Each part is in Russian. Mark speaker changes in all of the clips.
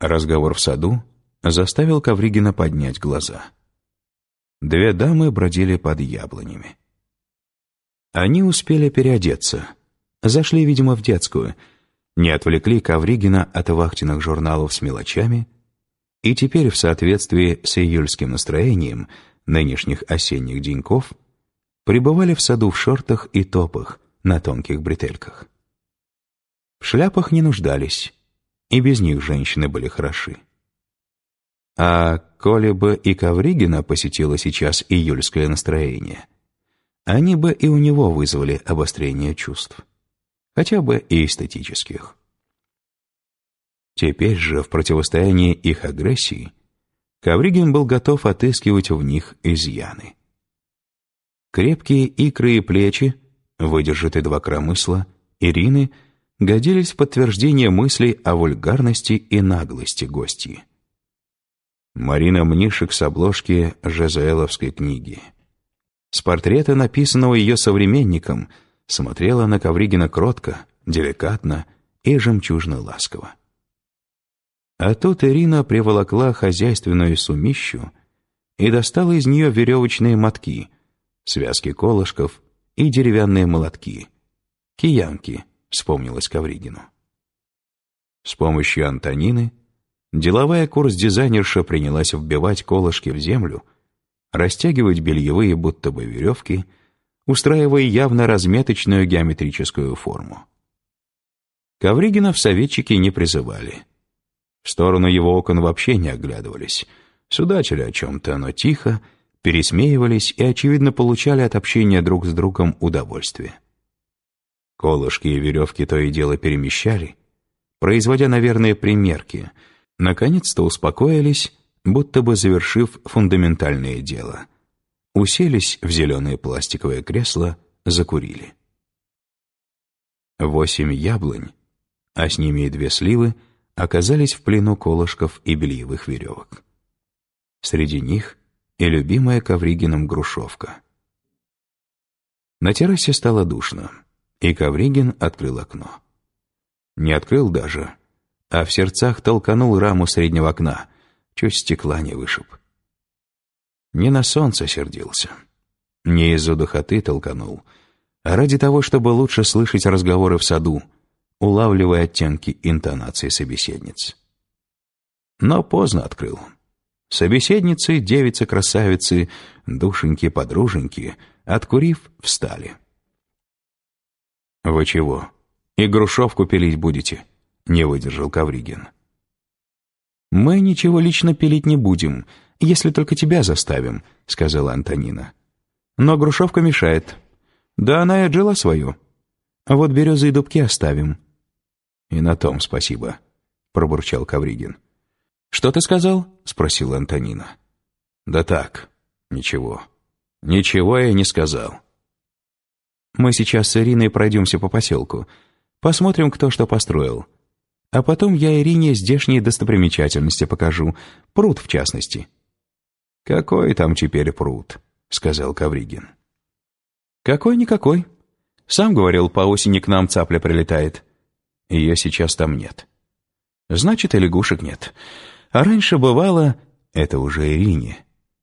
Speaker 1: Разговор в саду заставил Ковригина поднять глаза. Две дамы бродили под яблонями. Они успели переодеться. Зашли, видимо, в детскую. Не отвлекли Ковригина от вахтенных журналов с мелочами. И теперь, в соответствии с июльским настроением нынешних осенних деньков, пребывали в саду в шортах и топах на тонких бретельках. В шляпах не нуждались, и без них женщины были хороши. А коли бы и Ковригина посетило сейчас июльское настроение, они бы и у него вызвали обострение чувств, хотя бы и эстетических. Теперь же, в противостоянии их агрессии, Ковригин был готов отыскивать в них изъяны. Крепкие икры и плечи, выдержатые два кромысла, Ирины годились в подтверждение мыслей о вульгарности и наглости гостьи. Марина Мнишек с обложки Жезуэловской книги. С портрета, написанного ее современником, смотрела на Ковригина кротко, деликатно и жемчужно ласково. А тут Ирина приволокла хозяйственную сумищу и достала из нее веревочные мотки, связки колышков и деревянные молотки. Киянки, вспомнилось Ковригину. С помощью Антонины деловая курс-дизайнерша принялась вбивать колышки в землю, растягивать бельевые будто бы веревки, устраивая явно разметочную геометрическую форму. Ковригина в советчики не призывали — в сторону его окон вообще не оглядывались. Судачили о чем-то, но тихо, пересмеивались и, очевидно, получали от общения друг с другом удовольствие. Колышки и веревки то и дело перемещали, производя, наверное, примерки, наконец-то успокоились, будто бы завершив фундаментальное дело. Уселись в зеленое пластиковое кресло, закурили. Восемь яблонь, а с ними и две сливы — оказались в плену колышков и бельевых веревок. Среди них и любимая Ковригином грушевка. На террасе стало душно, и Ковригин открыл окно. Не открыл даже, а в сердцах толканул раму среднего окна, чуть стекла не вышиб. Не на солнце сердился, не из-за духоты толканул, а ради того, чтобы лучше слышать разговоры в саду, улавливая оттенки интонации собеседниц. Но поздно открыл. Собеседницы, девицы-красавицы, душеньки-подруженьки, откурив, встали. «Вы чего, и грушевку пилить будете?» — не выдержал Кавригин. «Мы ничего лично пилить не будем, если только тебя заставим», — сказала Антонина. «Но грушевка мешает. Да она и отжила свою. А вот березы и дубки оставим. «И на том спасибо», — пробурчал Кавригин. «Что ты сказал?» — спросила Антонина. «Да так, ничего. Ничего я не сказал». «Мы сейчас с Ириной пройдемся по поселку. Посмотрим, кто что построил. А потом я Ирине здешние достопримечательности покажу. Пруд, в частности». «Какой там теперь пруд?» — сказал Кавригин. «Какой-никакой. Сам говорил, по осени к нам цапля прилетает. Ее сейчас там нет. Значит, и лягушек нет. А раньше бывало, это уже Ирине.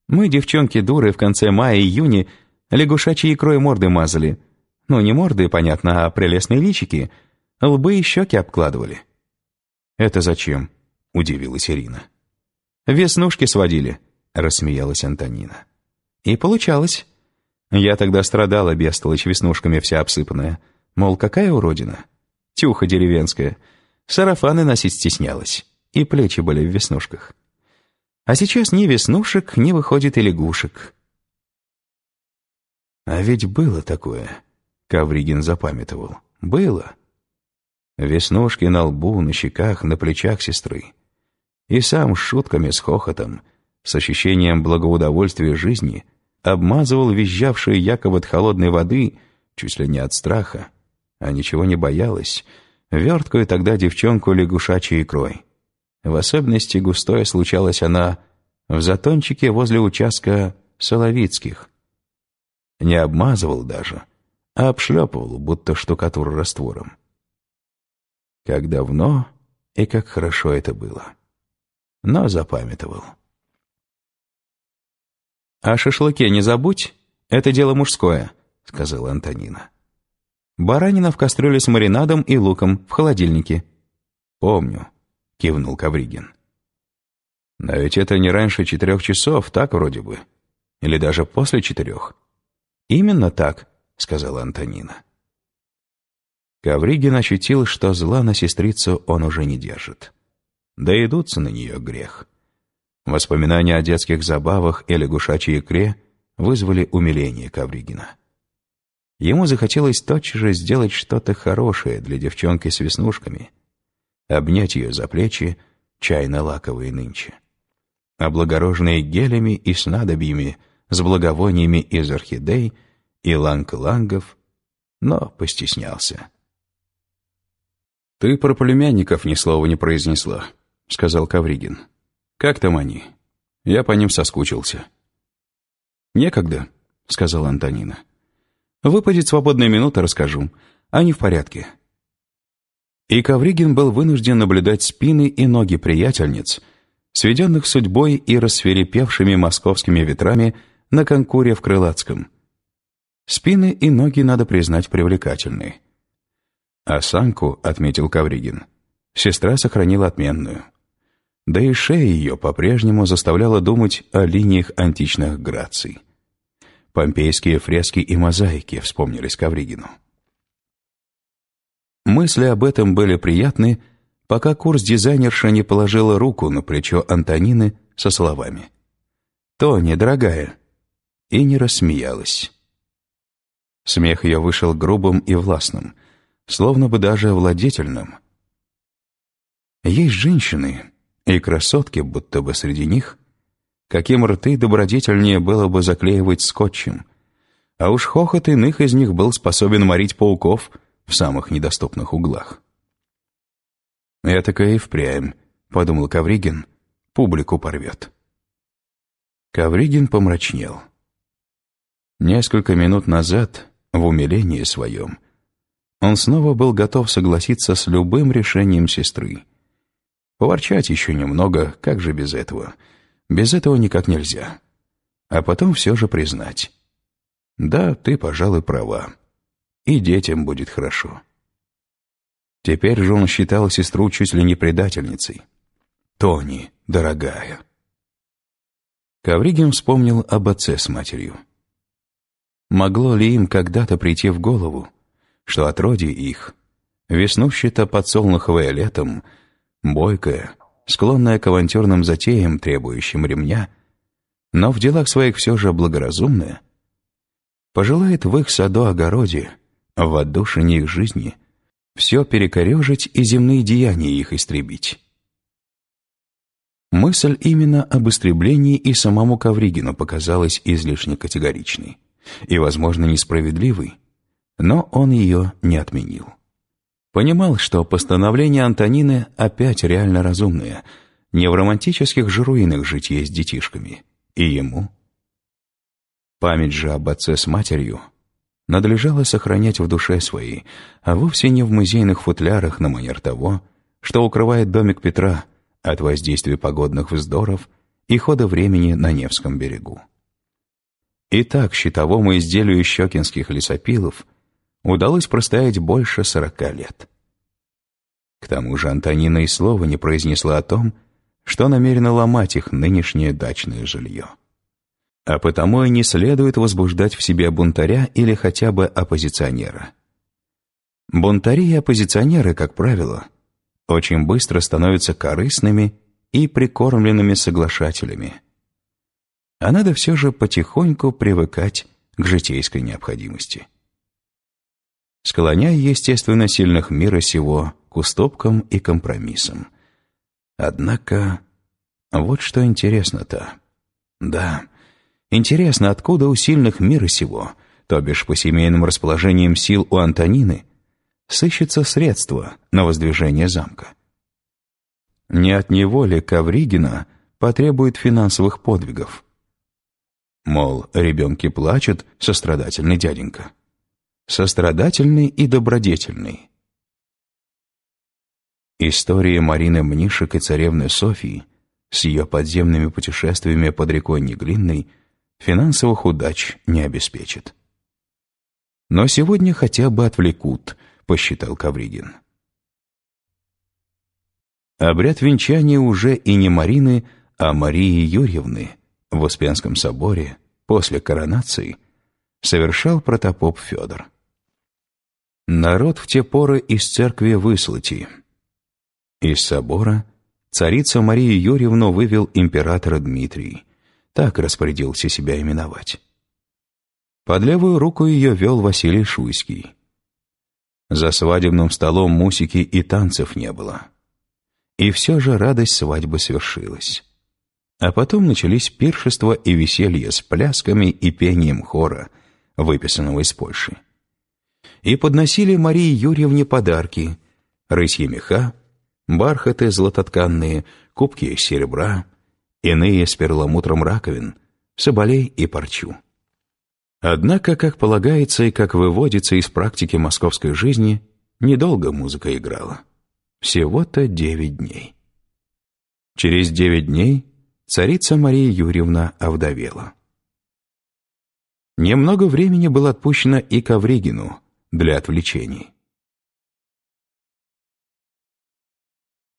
Speaker 1: Мы, девчонки-дуры, в конце мая-июня лягушачьей икрой морды мазали. Ну, не морды, понятно, а прелестные личики. Лбы и щеки обкладывали. «Это зачем?» — удивилась Ирина. «Веснушки сводили», — рассмеялась Антонина. «И получалось. Я тогда страдала, бестолочь, веснушками вся обсыпанная. Мол, какая уродина?» Тюха деревенская. Сарафаны носить стеснялась. И плечи были в веснушках. А сейчас ни веснушек, ни выходит и лягушек. А ведь было такое, Кавригин запамятовал. Было. Веснушки на лбу, на щеках, на плечах сестры. И сам с шутками, с хохотом, с ощущением благоудовольствия жизни обмазывал визжавшие якобы от холодной воды, чуть ли не от страха, а ничего не боялась, верткую тогда девчонку лягушачьей икрой. В особенности густое случалась она в затончике возле участка Соловицких. Не обмазывал даже, а обшлепывал, будто штукатур раствором. Как давно и как хорошо это было. но запамятовал. «О шашлыке не забудь, это дело мужское», — сказала Антонина. «Баранина в кастрюле с маринадом и луком в холодильнике». «Помню», — кивнул Кавригин. «Но ведь это не раньше четырех часов, так вроде бы. Или даже после четырех». «Именно так», — сказала Антонина. Ковригин ощутил, что зла на сестрицу он уже не держит. Да идутся на нее грех. Воспоминания о детских забавах и лягушачьей икре вызвали умиление Ковригина. Ему захотелось тотчас же сделать что-то хорошее для девчонки с веснушками, обнять ее за плечи, чайно-лаковые нынче, облагороженные гелями и снадобьями с благовониями из орхидей и иланг-илангов, но постеснялся. «Ты про племянников ни слова не произнесла», — сказал Ковригин. «Как там они? Я по ним соскучился». «Некогда», — сказала Антонина. «Выпадет свободная минута, расскажу. Они в порядке». И Кавригин был вынужден наблюдать спины и ноги приятельниц, сведенных судьбой и рассверепевшими московскими ветрами на конкуре в Крылатском. Спины и ноги, надо признать, привлекательные. Осанку, отметил Кавригин, сестра сохранила отменную. Да и шея ее по-прежнему заставляла думать о линиях античных граций. Помпейские фрески и мозаики вспомнились Кавригину. Мысли об этом были приятны, пока курс-дизайнерша не положила руку на плечо Антонины со словами «Тоня, дорогая!» и не рассмеялась. Смех ее вышел грубым и властным, словно бы даже владетельным. Есть женщины и красотки, будто бы среди них, каким рты добродетельнее было бы заклеивать скотчем, а уж хохот иных из них был способен морить пауков в самых недоступных углах. «Этакое и впрямь», — подумал Кавригин, — «публику порвет». Кавригин помрачнел. Несколько минут назад, в умилении своем, — он снова был готов согласиться с любым решением сестры. Поворчать еще немного, как же без этого? Без этого никак нельзя. А потом все же признать. Да, ты, пожалуй, права. И детям будет хорошо. Теперь же он считал сестру чуть ли не предательницей. «Тони, дорогая». Ковригин вспомнил об отце с матерью. Могло ли им когда-то прийти в голову, что отродье их, веснущее-то подсолнуховое летом, бойкое, склонное к авантюрным затеям, требующим ремня, но в делах своих все же благоразумное, пожелает в их саду-огороде, в отдушине их жизни, все перекорежить и земные деяния их истребить. Мысль именно об истреблении и самому Ковригину показалась излишне категоричной и, возможно, несправедливой, но он ее не отменил. Понимал, что постановление Антонины опять реально разумное, не в романтических же руинах жить с детишками, и ему. Память же об отце с матерью надлежало сохранять в душе своей, а вовсе не в музейных футлярах на манер того, что укрывает домик Петра от воздействия погодных вздоров и хода времени на Невском берегу. Итак, щитовому изделию щекинских лесопилов удалось простоять больше сорока лет. К тому же Антонина и слова не произнесла о том, что намерена ломать их нынешнее дачное жилье. А потому и не следует возбуждать в себе бунтаря или хотя бы оппозиционера. Бунтари и оппозиционеры, как правило, очень быстро становятся корыстными и прикормленными соглашателями. А надо все же потихоньку привыкать к житейской необходимости склоняя, естественно, сильных мира сего к уступкам и компромиссам. Однако, вот что интересно-то. Да, интересно, откуда у сильных мира сего, то бишь по семейным расположениям сил у Антонины, сыщется средства на воздвижение замка. Не от него ли Ковригина потребует финансовых подвигов? Мол, ребенки плачут, сострадательный дяденька сострадательный и добродетельный. Истории Марины Мнишек и царевны Софии С ее подземными путешествиями под рекой Неглинной финансовых удач не обеспечит. Но сегодня хотя бы отвлекут, посчитал Кавригин. Обряд венчания уже и не Марины, а Марии Юрьевны в Успенском соборе после коронации совершал протопоп Федор. Народ в те поры из церкви выслати. Из собора царица Марию Юрьевну вывел император Дмитрий. Так распорядился себя именовать. Под левую руку ее вел Василий Шуйский. За свадебным столом мусики и танцев не было. И все же радость свадьбы свершилась. А потом начались пиршества и веселье с плясками и пением хора, выписанного из Польши. И подносили Марии Юрьевне подарки — рысьи меха, бархаты златотканные, кубки из серебра, иные с перламутром раковин, соболей и парчу. Однако, как полагается и как выводится из практики московской жизни, недолго музыка играла. Всего-то девять дней. Через девять дней царица Мария Юрьевна овдовела. Немного времени было отпущено и Ковригину для отвлечений.